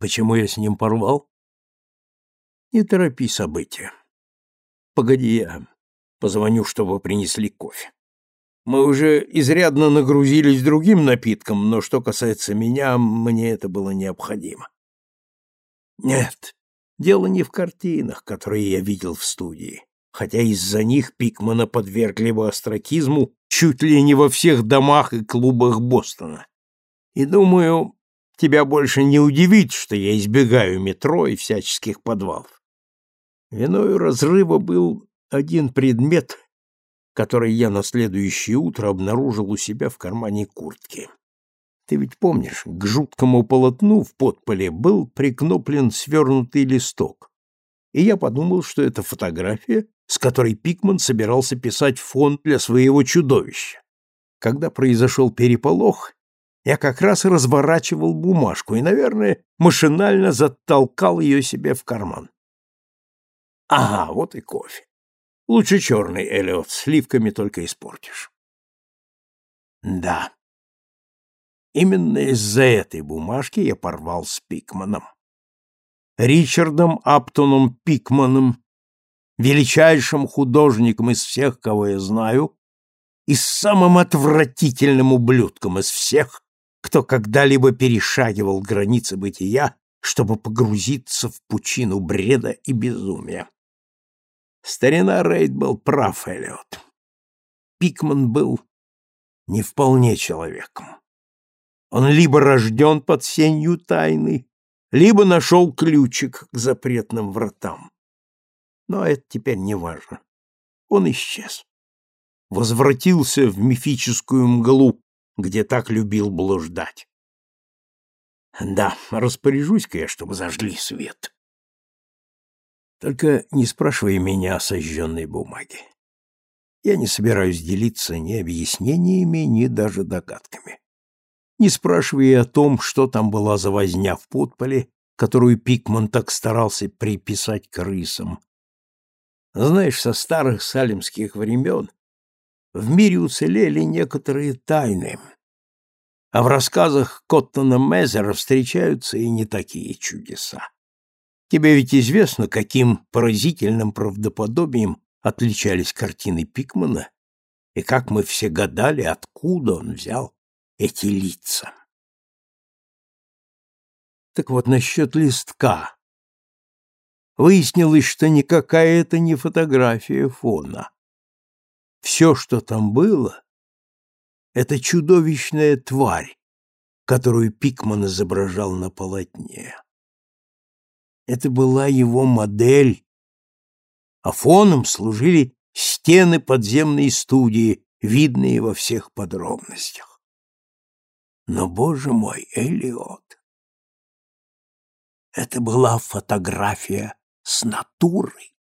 Почему я с ним порвал? Не торопи события. Погоди, я позвоню, чтобы принесли кофе. Мы уже изрядно нагрузились другим напитком, но что касается меня, мне это было необходимо. Нет, дело не в картинах, которые я видел в студии, хотя из-за них Пикмана подвергли бы остракизму чуть ли не во всех домах и клубах Бостона. И думаю, тебя больше не удивит, что я избегаю метро и всяческих подвалов. Виною разрыва был один предмет, который я на следующее утро обнаружил у себя в кармане куртки. Ты ведь помнишь, к жуткому полотну в подполе был прикноплен свернутый листок. И я подумал, что это фотография, с которой Пикман собирался писать фон для своего чудовища. Когда произошел переполох, я как раз разворачивал бумажку и, наверное, машинально затолкал ее себе в карман. Ага, вот и кофе. Лучше черный, Эллиот, сливками только испортишь. Да. Именно из-за этой бумажки я порвал с Пикманом. Ричардом Аптоном Пикманом, величайшим художником из всех, кого я знаю, и самым отвратительным ублюдком из всех, кто когда-либо перешагивал границы бытия, чтобы погрузиться в пучину бреда и безумия. Старина Рейд был прав, Эллиот. Пикман был не вполне человеком. Он либо рожден под сенью тайны, либо нашел ключик к запретным вратам. Но это теперь не важно. Он исчез. Возвратился в мифическую мглу, где так любил блуждать. Да, распоряжусь-ка я, чтобы зажгли свет. Только не спрашивай меня о сожженной бумаге. Я не собираюсь делиться ни объяснениями, ни даже догадками. Не спрашивай о том, что там была за возня в подполе, которую Пикман так старался приписать крысам. Знаешь, со старых салимских времен в мире уцелели некоторые тайны, а в рассказах Коттона Мезера встречаются и не такие чудеса. Тебе ведь известно, каким поразительным правдоподобием отличались картины Пикмана, и как мы все гадали, откуда он взял эти лица. Так вот, насчет листка. Выяснилось, что никакая это не фотография фона. Все, что там было, это чудовищная тварь, которую Пикман изображал на полотне. Это была его модель, а фоном служили стены подземной студии, видные во всех подробностях. Но, боже мой, Элиот, это была фотография с натурой.